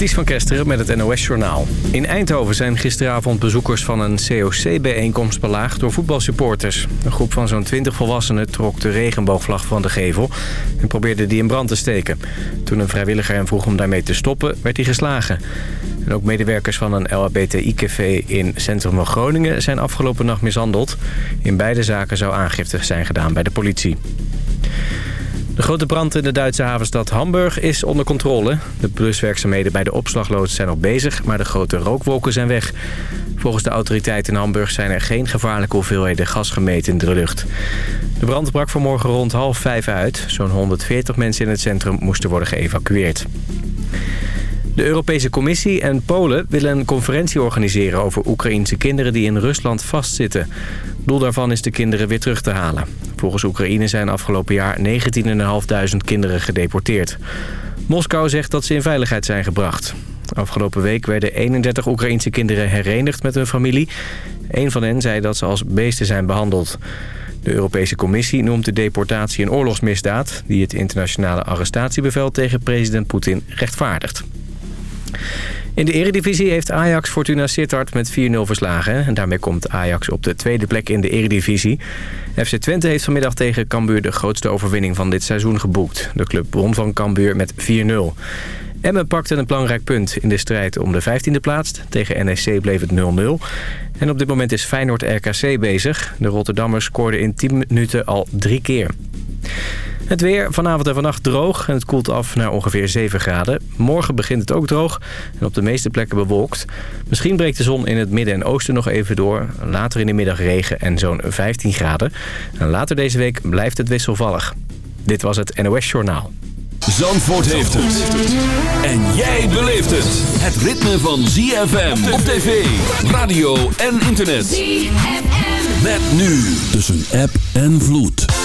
Ties van Kesteren met het NOS-journaal. In Eindhoven zijn gisteravond bezoekers van een COC-bijeenkomst belaagd door voetbalsupporters. Een groep van zo'n 20 volwassenen trok de regenboogvlag van de gevel en probeerde die in brand te steken. Toen een vrijwilliger hem vroeg om daarmee te stoppen, werd hij geslagen. En ook medewerkers van een LHBTI-café in centrum van Groningen zijn afgelopen nacht mishandeld. In beide zaken zou aangifte zijn gedaan bij de politie. De grote brand in de Duitse havenstad Hamburg is onder controle. De bluswerkzaamheden bij de opslagloods zijn nog bezig, maar de grote rookwolken zijn weg. Volgens de autoriteiten in Hamburg zijn er geen gevaarlijke hoeveelheden gas gemeten in de lucht. De brand brak vanmorgen rond half vijf uit. Zo'n 140 mensen in het centrum moesten worden geëvacueerd. De Europese Commissie en Polen willen een conferentie organiseren over Oekraïense kinderen die in Rusland vastzitten. Doel daarvan is de kinderen weer terug te halen. Volgens Oekraïne zijn afgelopen jaar 19.500 kinderen gedeporteerd. Moskou zegt dat ze in veiligheid zijn gebracht. Afgelopen week werden 31 Oekraïense kinderen herenigd met hun familie. Een van hen zei dat ze als beesten zijn behandeld. De Europese Commissie noemt de deportatie een oorlogsmisdaad... die het internationale arrestatiebevel tegen president Poetin rechtvaardigt. In de eredivisie heeft Ajax Fortuna Sittard met 4-0 verslagen. En daarmee komt Ajax op de tweede plek in de eredivisie. FC Twente heeft vanmiddag tegen Cambuur de grootste overwinning van dit seizoen geboekt. De club won van Cambuur met 4-0. Emmen pakte een belangrijk punt in de strijd om de 15e plaats. Tegen NEC bleef het 0-0. En op dit moment is Feyenoord RKC bezig. De Rotterdammers scoorden in 10 minuten al drie keer. Het weer vanavond en vannacht droog en het koelt af naar ongeveer 7 graden. Morgen begint het ook droog en op de meeste plekken bewolkt. Misschien breekt de zon in het midden en oosten nog even door. Later in de middag regen en zo'n 15 graden. En later deze week blijft het wisselvallig. Dit was het NOS Journaal. Zandvoort heeft het. En jij beleeft het. Het ritme van ZFM op tv, radio en internet. ZFM. Met nu tussen app en vloed.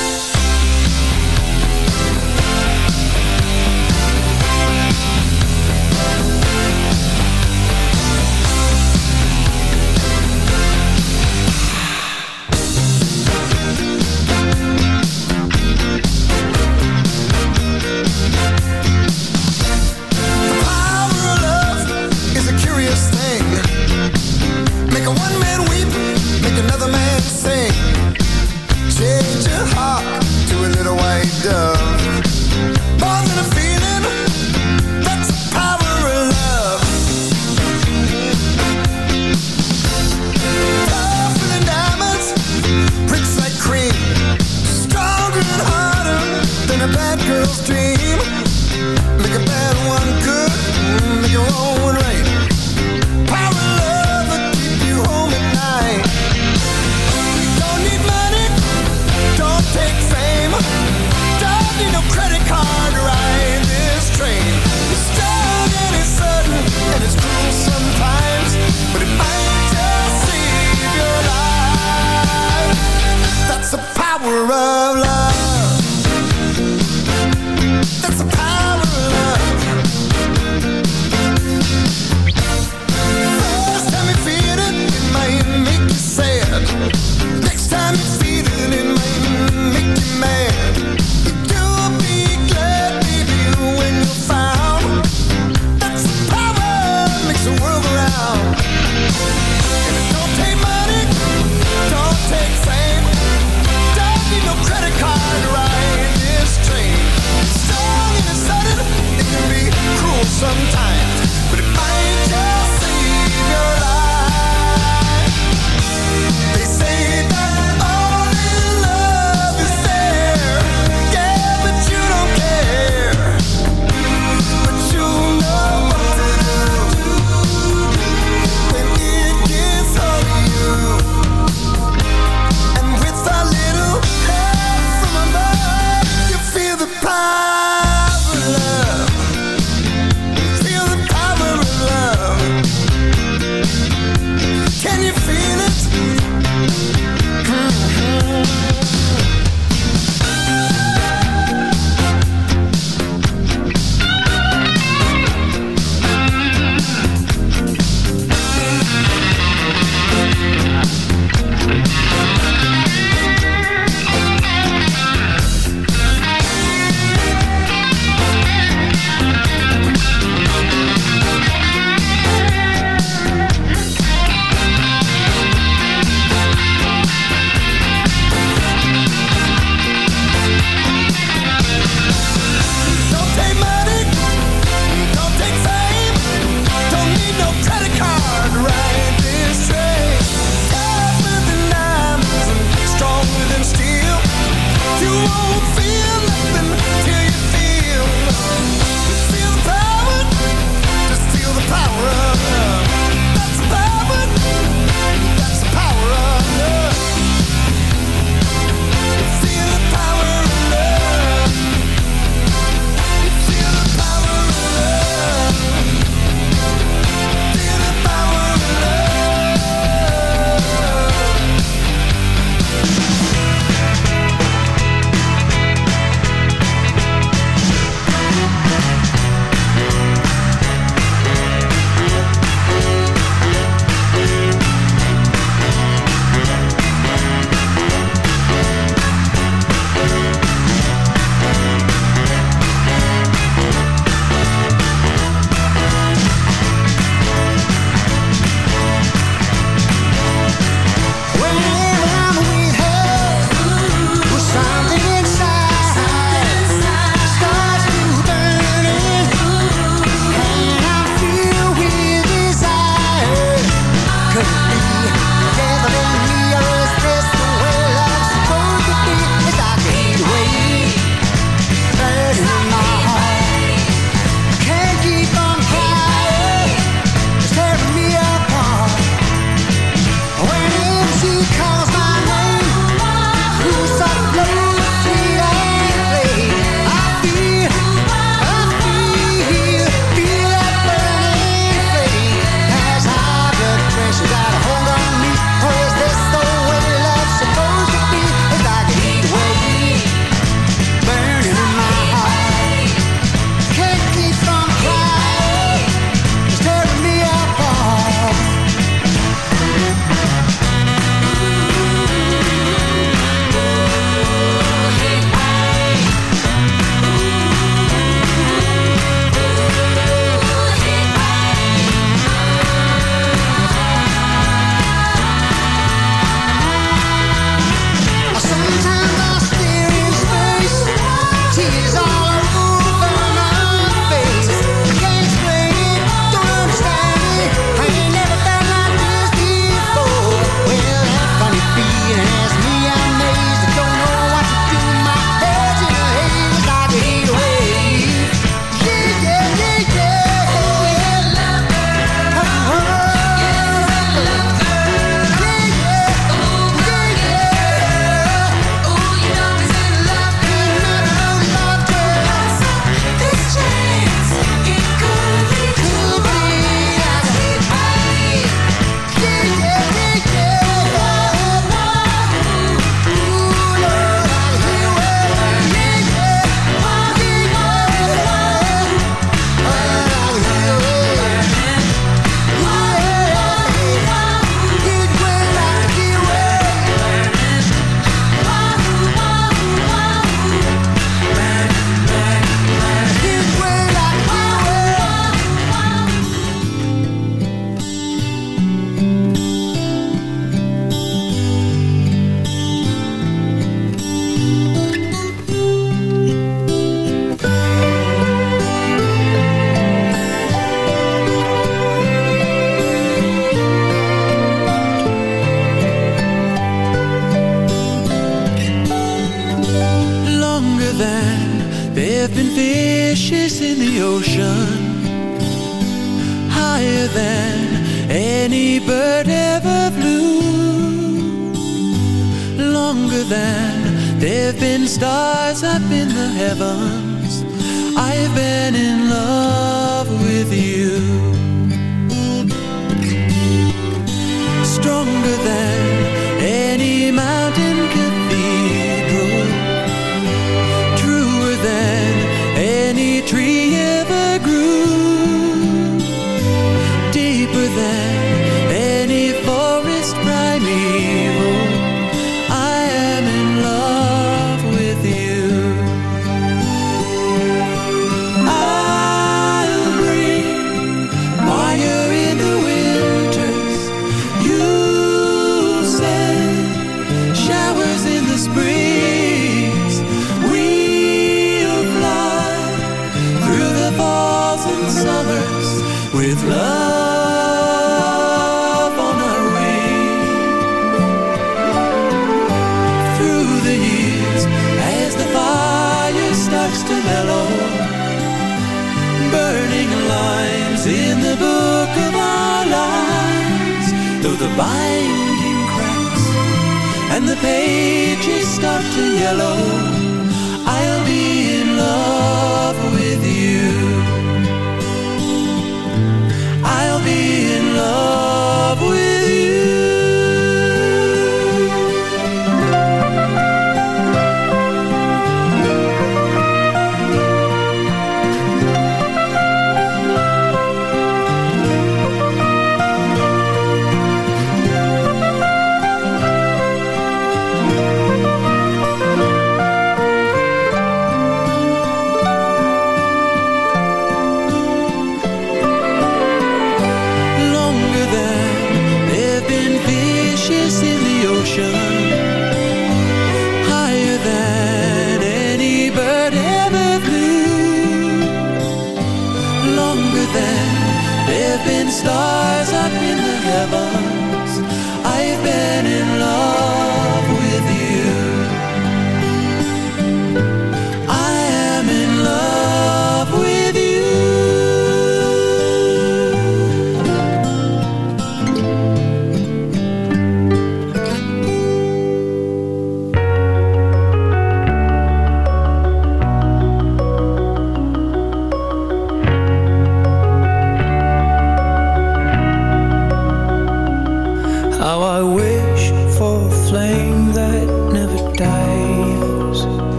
stronger than. There've been stars up in the heavens. I've been in love with you. Stronger than just start to yellow.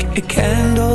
A candle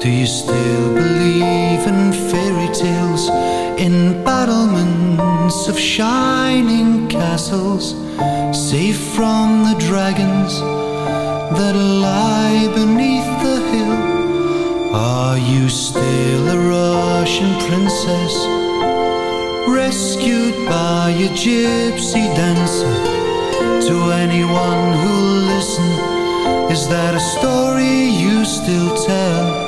Do you still believe in fairy tales, in battlements of shining castles, safe from the dragons that lie beneath the hill? Are you still a Russian princess, rescued by a gypsy dancer? To anyone who'll listen, is that a story you still tell?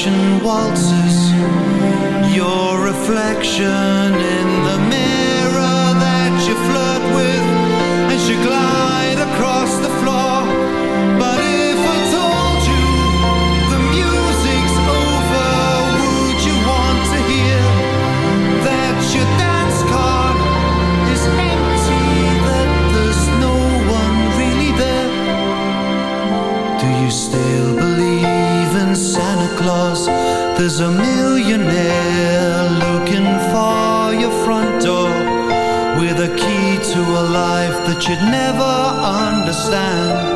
passion waltzes Your reflection in the mirror that you flirt with And she glide. you'd never understand.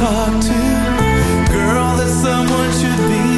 talk to, girl that someone should be.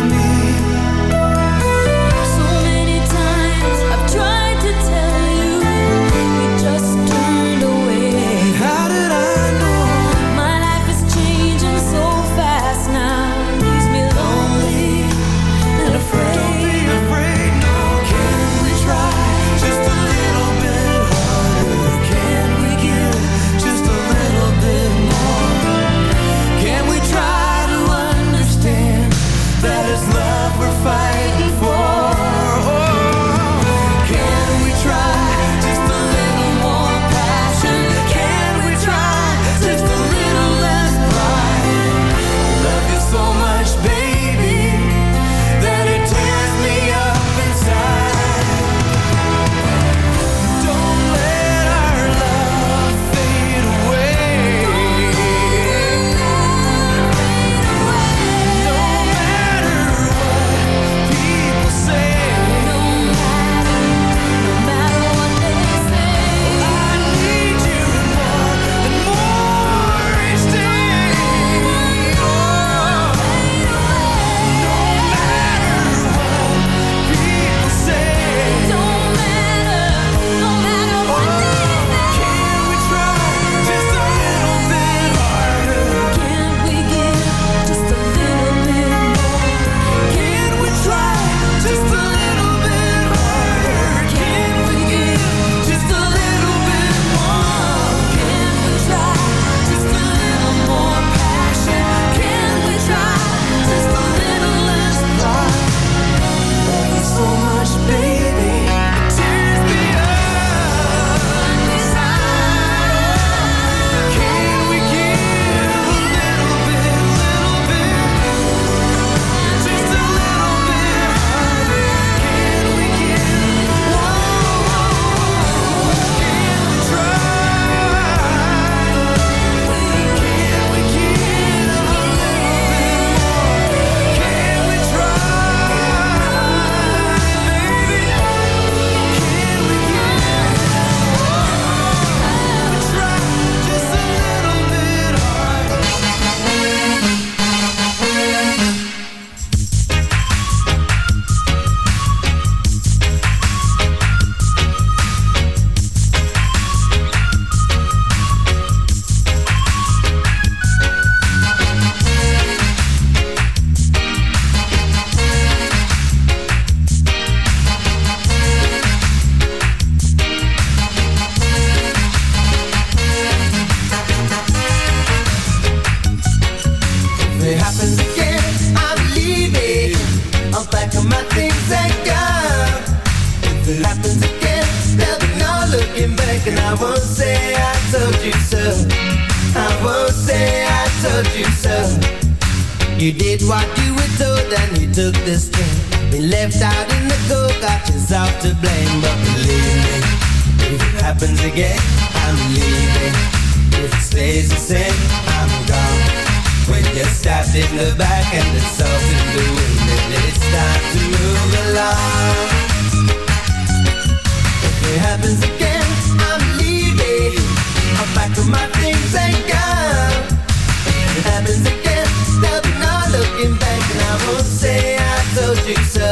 It's a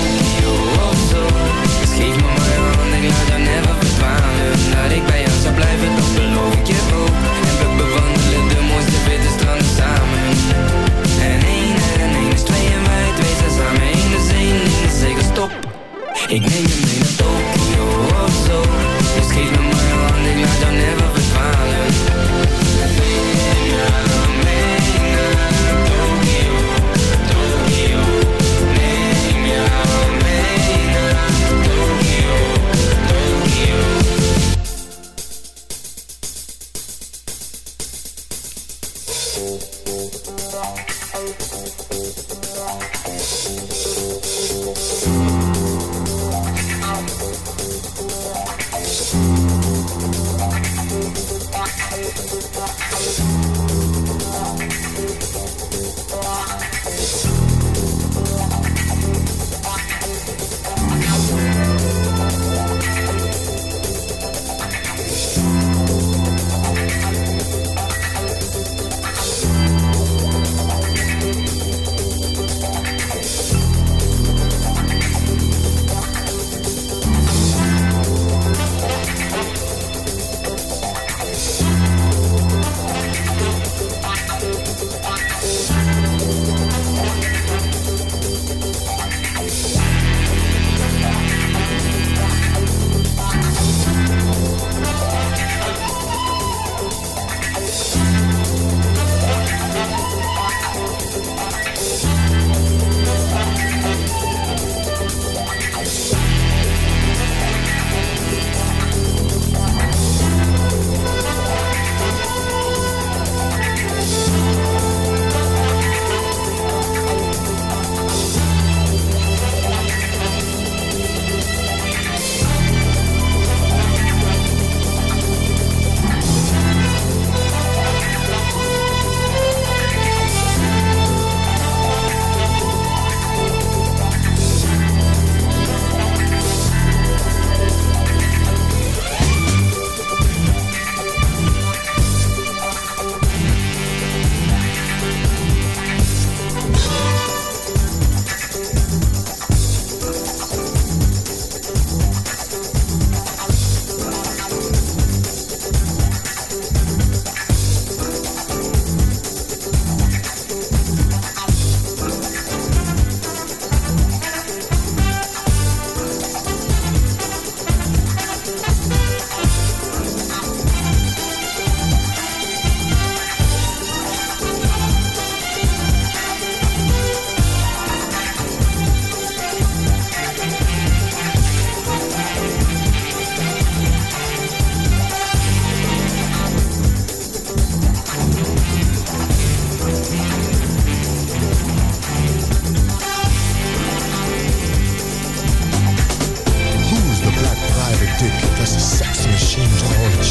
Ik neem je mee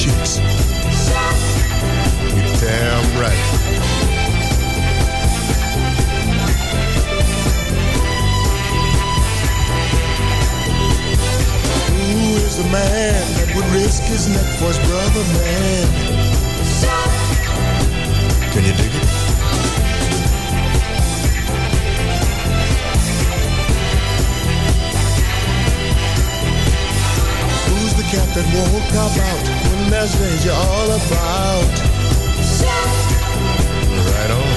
shoots. You damn right. Who is the man that would risk his neck for his brother, man? Can you dig it? Who's the cat that won't come that's what you're all about. Chef. Right on.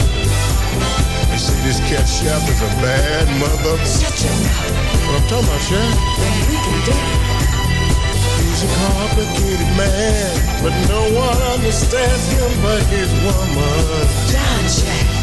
You see, this cat chef is a bad mother. Shut your mouth. What I'm talking about, chef? We can do it. He's a complicated man, but no one understands him but his woman. John Jack.